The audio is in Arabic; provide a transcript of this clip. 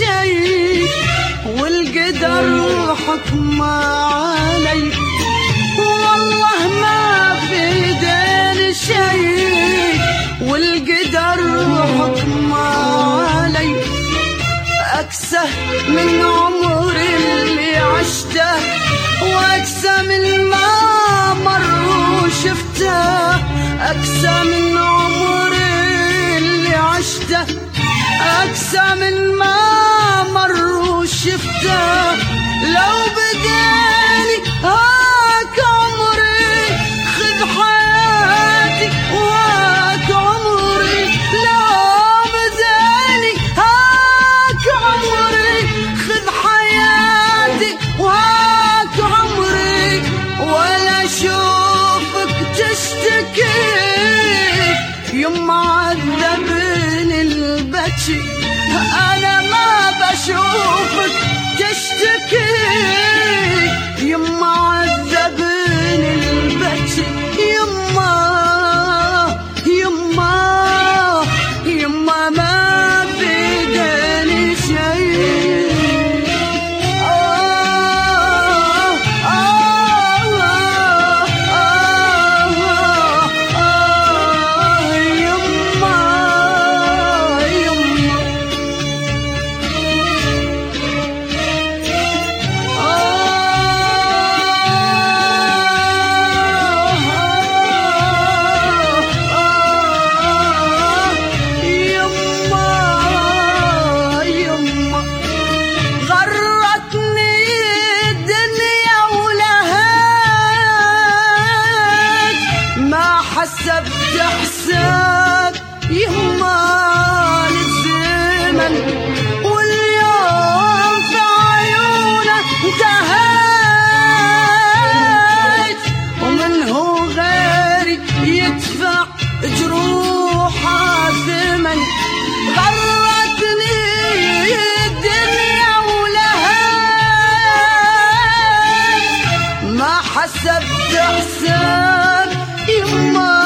شيء والقدر حكم علي. والله ما في ايدين شيء والقدر حكم علي. أكسه من عمري اللي عشته وأكسى من ما مر وشفته. أكسى من عمري اللي عشته أكسى من ما وشفته لو بداني هاك عمري خذ حياتي وهاك عمري. لو بداني هاك عمري خذ حياتي وهاك عمري. ولا أشوفك تشتكي يما عذبني البكي. حسبت حساب يما للزمن واليوم في عيونه انتهيت. ومن هو غيري يدفع جروحه ثمن غرتني الدنيا ما حسبت حساب يما